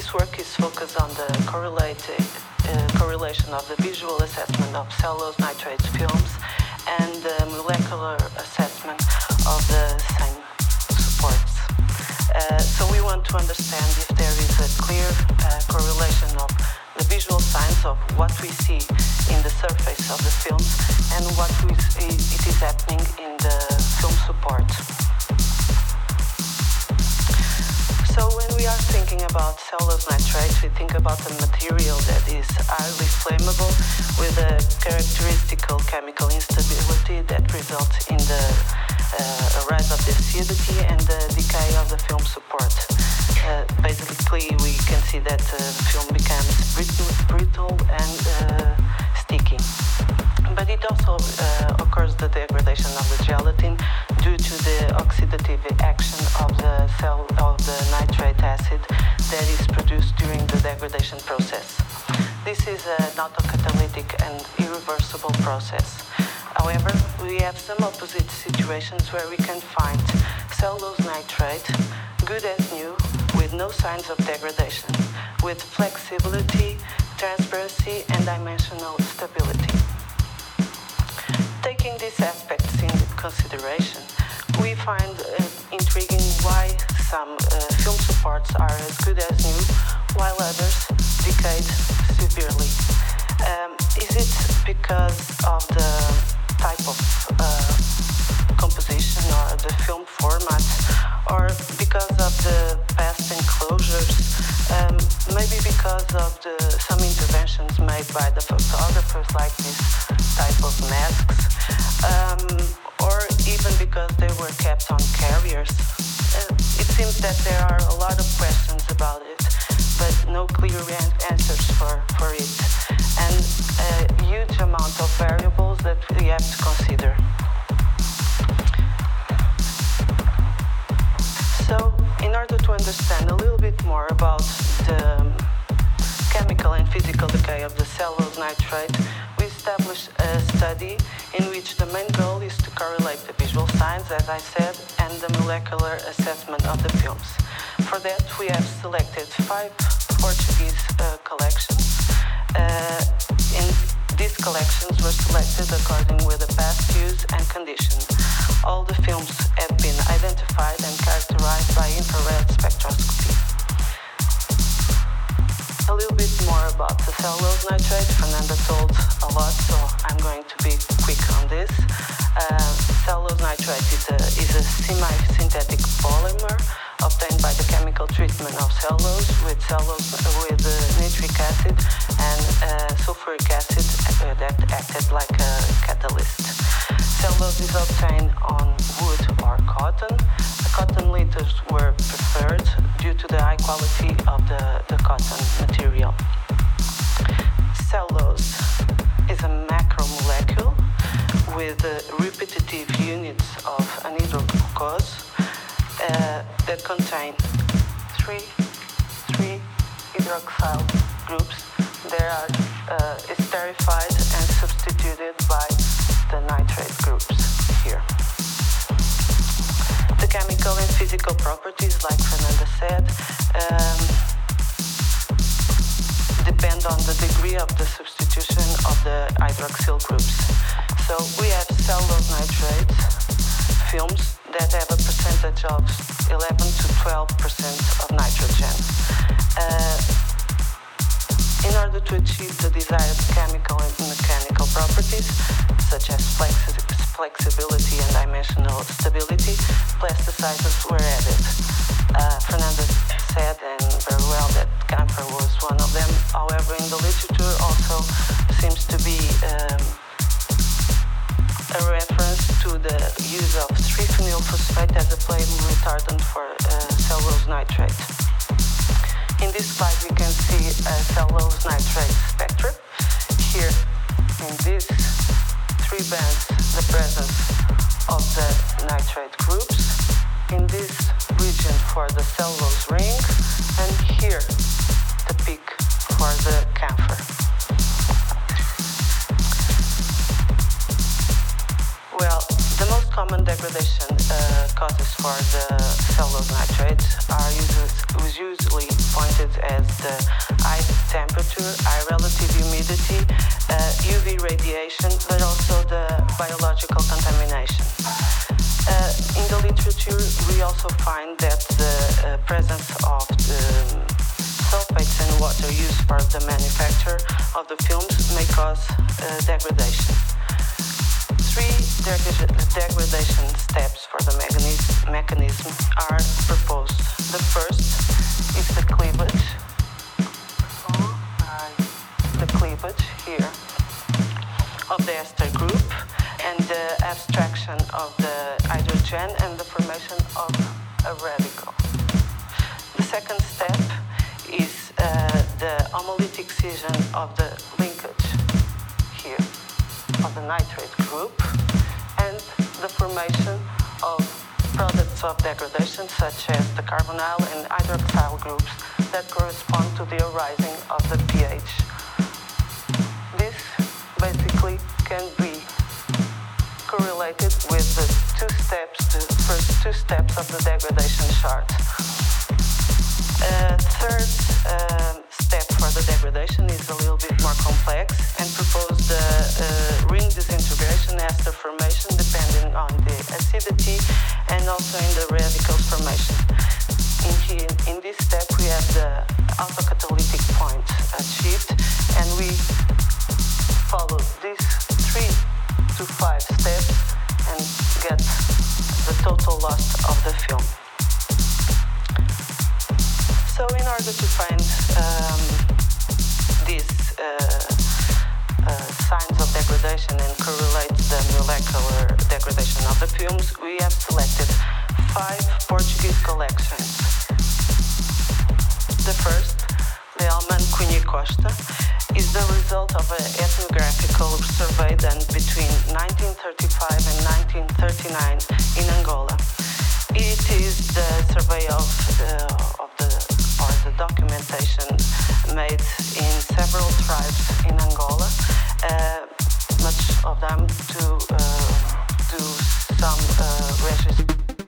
focus on the correlated, uh, correlation of the visual assessment of cellulose nitrate films and the molecular assessment of the same supports. Uh, so we want to understand if there is a clear uh, correlation of the visual signs of what we see in the surface of the films and what we see, it is happening in the film support. So when we are thinking about cellulose nitrate, we think about a material that is highly flammable with a characteristical chemical instability that results in the uh, rise of the acidity and the decay of the film support. Uh, basically, we can see that the film becomes brittle, brittle and uh, sticky but it also uh, occurs the degradation of the gelatin due to the oxidative action of the cell of the nitrate acid that is produced during the degradation process. This is an autocatalytic and irreversible process. However, we have some opposite situations where we can find cellulose nitrate, good as new, with no signs of degradation, with flexibility, transparency, and dimensional stability. Taking this aspects into consideration, we find uh, intriguing why some uh, film supports are as good as new, while others decayed severely. Um, is it because of the type of were kept on carriers. Uh, it seems that there are a lot of questions about it, but no clear answers for, for it, and a huge amount of variables that we have to consider. So, in order to understand a little bit more about the chemical and physical decay of the cellulose nitrate, established a study in which the main goal is to correlate the visual signs, as I said, and the molecular assessment of the films. For that, we have selected five Portuguese uh, collections. Uh, in these collections were selected according with the past use and condition. All the films have been identified and characterized by infrared spectroscopy. Cellulose nitrate. Fernanda told a lot, so I'm going to be quick on this. Uh, cellulose nitrate is a, is a semi-synthetic polymer obtained by the chemical treatment of cellulose with cellulose with uh, nitric acid and uh, sulfuric acid that acted like a catalyst. Cellulose is obtained on wood or cotton. Cotton linters were preferred due to the high quality of the, the cotton material. Physical properties, like Fernanda said, um, depend on the degree of the substitution of the hydroxyl groups. So we have cellulose nitrates films that have a percentage of 11 to 12 percent of nitrogen. Uh, in order to achieve the desired chemical and mechanical properties, such as flexibility and dimensional stability, plasticizers were added. Uh, Fernanda said and very well that camphor was one of them. However, in the literature also seems to be um, a reference to the use of triphenyl phosphate as a flame retardant for uh, cellulose nitrate. In this slide we can see a cellulose nitrate spectrum. Here in these bands the presence of the nitrate groups. In this region for the cellulose ring and here the peak for the camphor. Well, common degradation uh, causes for the cellulose nitrates are usually pointed as the high temperature, high relative humidity, uh, UV radiation, but also the biological contamination. Uh, in the literature, we also find that the uh, presence of the sulfates and water used for the manufacture of the films may cause uh, degradation three degradation steps for the mechanism are proposed. The first is the cleavage, the cleavage here of the ester group and the abstraction of the hydrogen and the formation of a radical. The second step is uh, the homolytic scission of the of the nitrate group and the formation of products of degradation such as the carbonyl and hydroxyl groups that correspond to the arising of the pH. This basically can be correlated with the two steps, the first two steps of the degradation chart. Uh, third um, step for the degradation is a little bit more complex and propose five steps and get the total loss of the film. So in order to find um, these uh, uh, signs of degradation and correlate the molecular degradation of the films, we have selected five Portuguese collections. The first, the Alman Cunha Costa, is the result of an ethnographical survey done between 1935 and 1939 in Angola. It is the survey of, uh, of the or the documentation made in several tribes in Angola, uh, much of them to uh, do some uh.